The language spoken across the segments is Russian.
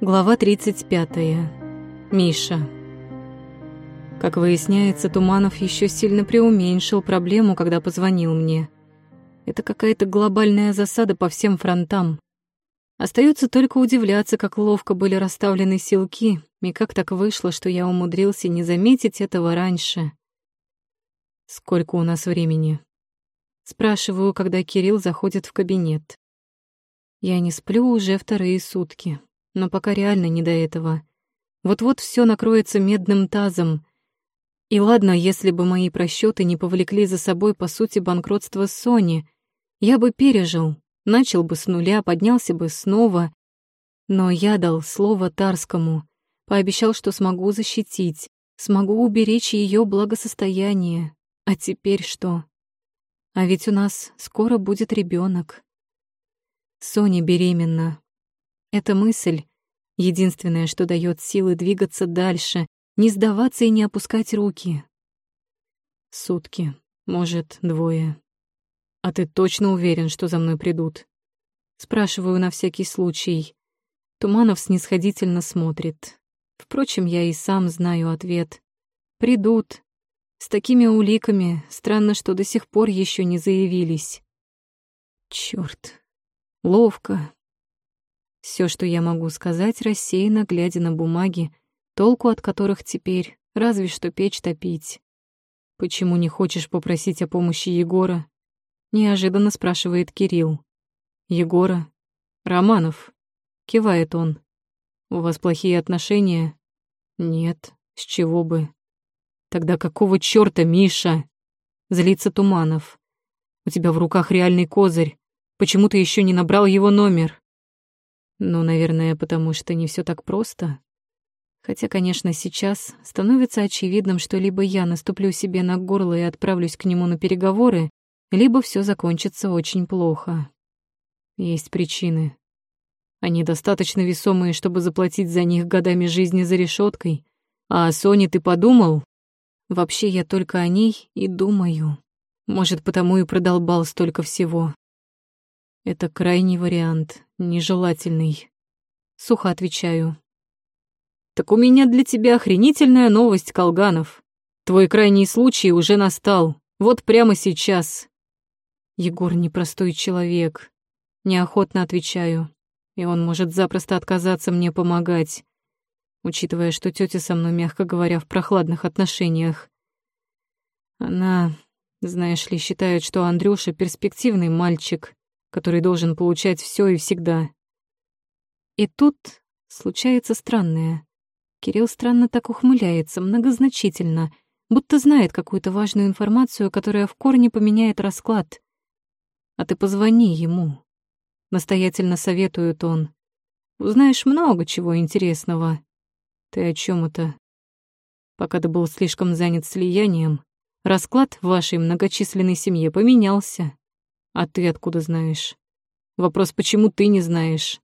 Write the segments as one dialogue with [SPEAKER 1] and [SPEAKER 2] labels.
[SPEAKER 1] Глава 35. Миша. Как выясняется, Туманов еще сильно преуменьшил проблему, когда позвонил мне. Это какая-то глобальная засада по всем фронтам. Остается только удивляться, как ловко были расставлены силки, и как так вышло, что я умудрился не заметить этого раньше. «Сколько у нас времени?» Спрашиваю, когда Кирилл заходит в кабинет. Я не сплю уже вторые сутки, но пока реально не до этого. Вот-вот все накроется медным тазом. И ладно, если бы мои просчеты не повлекли за собой, по сути, банкротство Сони, я бы пережил, начал бы с нуля, поднялся бы снова. Но я дал слово Тарскому, пообещал, что смогу защитить, смогу уберечь ее благосостояние. А теперь что? А ведь у нас скоро будет ребенок. Соня беременна. Эта мысль — единственное, что дает силы двигаться дальше, не сдаваться и не опускать руки. Сутки, может, двое. А ты точно уверен, что за мной придут? Спрашиваю на всякий случай. Туманов снисходительно смотрит. Впрочем, я и сам знаю ответ. Придут, с такими уликами странно, что до сих пор еще не заявились. Черт, ловко. Все, что я могу сказать, рассеянно глядя на бумаги, толку от которых теперь разве что печь топить. «Почему не хочешь попросить о помощи Егора?» — неожиданно спрашивает Кирилл. «Егора? Романов?» — кивает он. «У вас плохие отношения?» «Нет, с чего бы?» Тогда какого чёрта, Миша? Злится Туманов. У тебя в руках реальный козырь. Почему ты еще не набрал его номер? Ну, наверное, потому что не все так просто. Хотя, конечно, сейчас становится очевидным, что либо я наступлю себе на горло и отправлюсь к нему на переговоры, либо все закончится очень плохо. Есть причины. Они достаточно весомые, чтобы заплатить за них годами жизни за решеткой. А о Соне ты подумал? Вообще я только о ней и думаю. Может, потому и продолбал столько всего. Это крайний вариант, нежелательный. Сухо отвечаю. Так у меня для тебя охренительная новость, Колганов. Твой крайний случай уже настал. Вот прямо сейчас. Егор непростой человек. Неохотно отвечаю. И он может запросто отказаться мне помогать учитывая, что тетя со мной, мягко говоря, в прохладных отношениях. Она, знаешь ли, считает, что Андрюша перспективный мальчик, который должен получать все и всегда. И тут случается странное. Кирилл странно так ухмыляется, многозначительно, будто знает какую-то важную информацию, которая в корне поменяет расклад. А ты позвони ему. Настоятельно советует он. Узнаешь много чего интересного. Ты о чем это? Пока ты был слишком занят слиянием, расклад в вашей многочисленной семье поменялся. А ты откуда знаешь? Вопрос, почему ты не знаешь?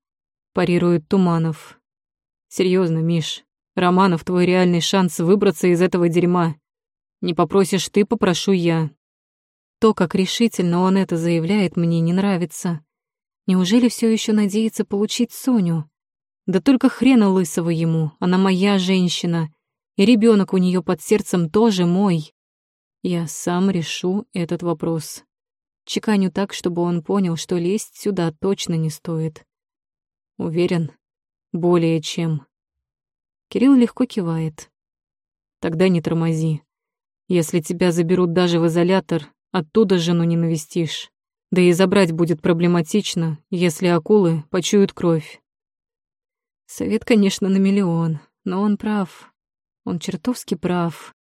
[SPEAKER 1] Парирует Туманов. Серьезно, Миш, Романов твой реальный шанс выбраться из этого дерьма. Не попросишь ты, попрошу я. То, как решительно он это заявляет, мне не нравится. Неужели все еще надеется получить Соню? Да только хрена лысого ему, она моя женщина, и ребенок у нее под сердцем тоже мой. Я сам решу этот вопрос. Чеканю так, чтобы он понял, что лезть сюда точно не стоит. Уверен? Более чем. Кирилл легко кивает. Тогда не тормози. Если тебя заберут даже в изолятор, оттуда жену не навестишь. Да и забрать будет проблематично, если акулы почуют кровь. Совет, конечно, на миллион, но он прав. Он чертовски прав.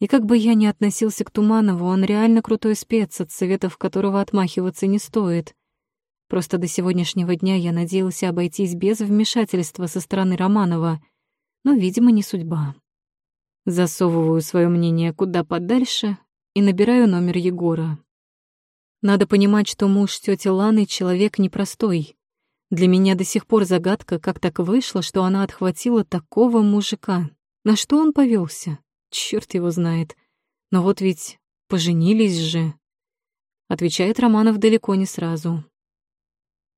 [SPEAKER 1] И как бы я ни относился к Туманову, он реально крутой спец, от советов которого отмахиваться не стоит. Просто до сегодняшнего дня я надеялся обойтись без вмешательства со стороны Романова, но, видимо, не судьба. Засовываю свое мнение куда подальше и набираю номер Егора. Надо понимать, что муж тети Ланы — человек непростой. Для меня до сих пор загадка, как так вышло, что она отхватила такого мужика. На что он повелся? Черт его знает. Но вот ведь поженились же. Отвечает Романов далеко не сразу.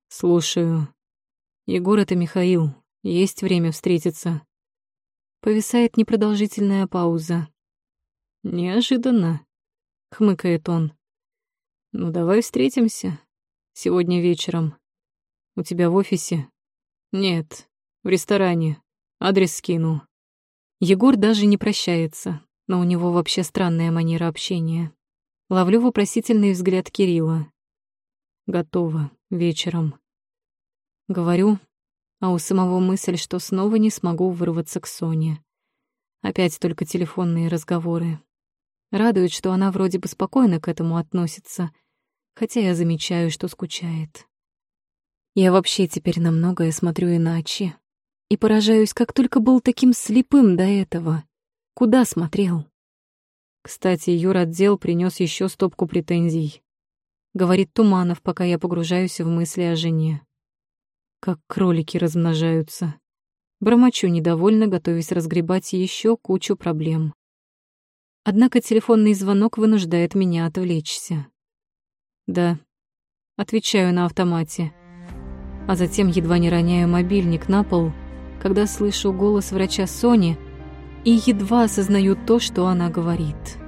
[SPEAKER 1] Слушаю. Егор, это Михаил. Есть время встретиться. Повисает непродолжительная пауза. Неожиданно, хмыкает он. Ну давай встретимся. Сегодня вечером. У тебя в офисе? Нет, в ресторане. Адрес скину. Егор даже не прощается, но у него вообще странная манера общения. Ловлю вопросительный взгляд Кирилла. Готово. Вечером. Говорю, а у самого мысль, что снова не смогу вырваться к Соне. Опять только телефонные разговоры. Радует, что она вроде бы спокойно к этому относится, хотя я замечаю, что скучает. Я вообще теперь на многое смотрю иначе и поражаюсь, как только был таким слепым до этого. Куда смотрел? Кстати, юротдел принес еще стопку претензий. Говорит Туманов, пока я погружаюсь в мысли о жене как кролики размножаются. Бормочу недовольно, готовясь разгребать еще кучу проблем. Однако телефонный звонок вынуждает меня отвлечься. Да, отвечаю на автомате, а затем едва не роняю мобильник на пол, когда слышу голос врача Сони и едва осознаю то, что она говорит.